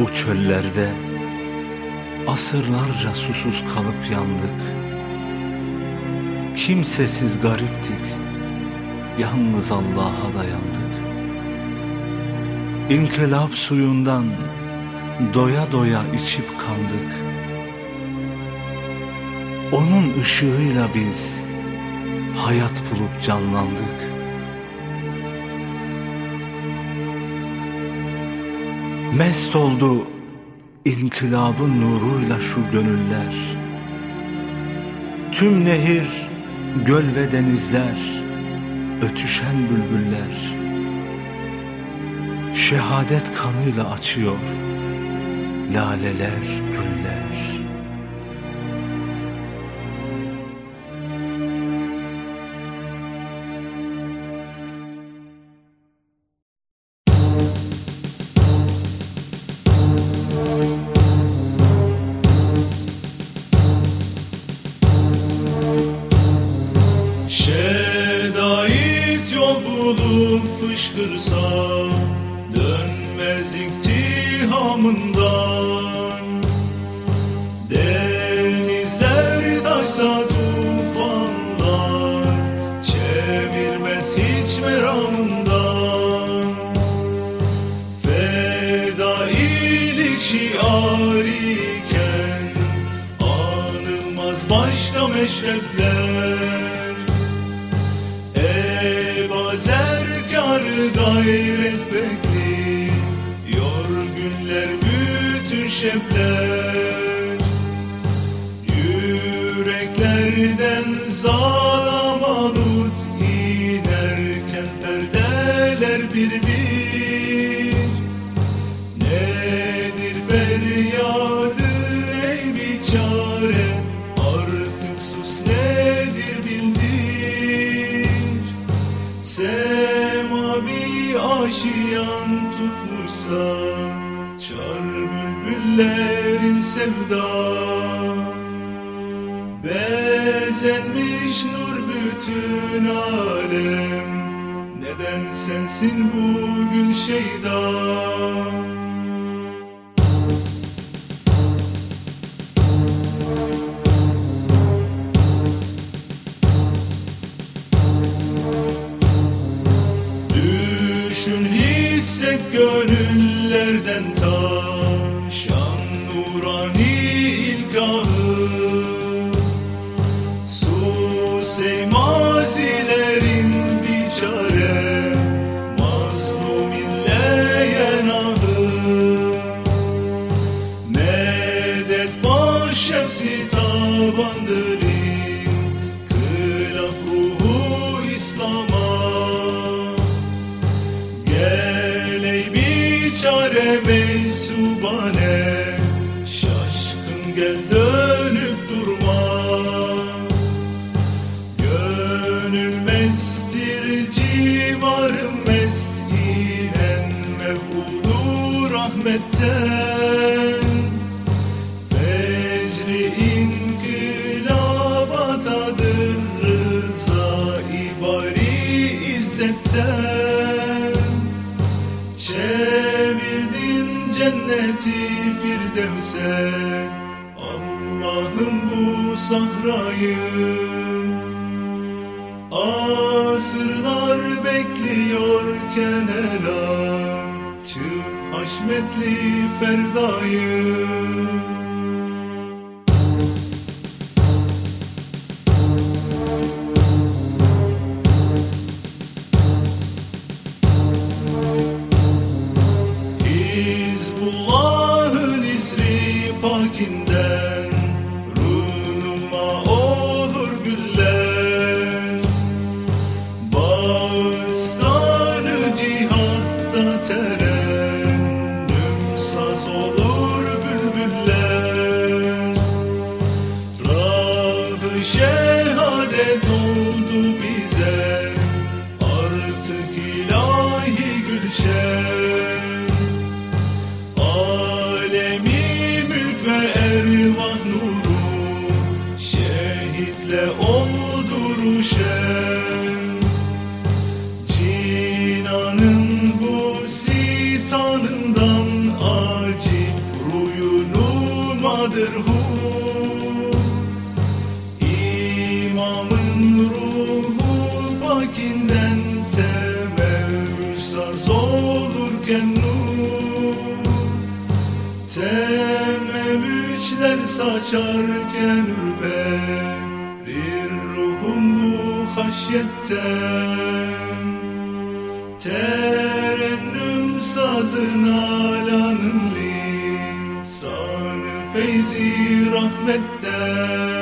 Bu çöllerde asırlarca susuz kalıp yandık. Kimsesiz gariptik, yalnız Allah'a dayandık. İnkılap suyundan doya doya içip kandık. Onun ışığıyla biz hayat bulup canlandık. Mest oldu inkılabın nuruyla şu gönüller. Tüm nehir, göl ve denizler, ötüşen bülbüller. Şehadet kanıyla açıyor laleler, güller. Fışkırsa Dönmez iktihamından. Denizler taşsa tufanlar Çevirmez hiç meramından. Fedailik şiar iken Anılmaz başka meşrepler gayret bekliyor günler bütün şepler Yüreklerden zalam alut inerken perdeler bir bir aşiyan tutmuşsa Çar bülbüllerin sevda. Bezenmiş nur bütün alem Neden sensin bugün şeyda gönüllerden taşan nurani ilkahı. Sus ey mazilerin biçare Mazlum inleyen ahı. Medet baş tabandırın meczubane Şaşkın gel dönüp durma. Gönül mestir civarım mest inen Mev'ulu rahmetten cenneti firdevse Allah'ım bu sahrayı. Asırlar bekliyorken elam Çık haşmetli ferdayı şehadet oldu bize. Artık ilahi gülşen. Alemi mülk ve ervah nuru Şehitle oldu ruşen Cinanın bu sitanından acip Ruyunu madırhu saçarken ürperir ruhum bu haşyetten. Terennüm sazın alanın lisanı feyzi rahmetten.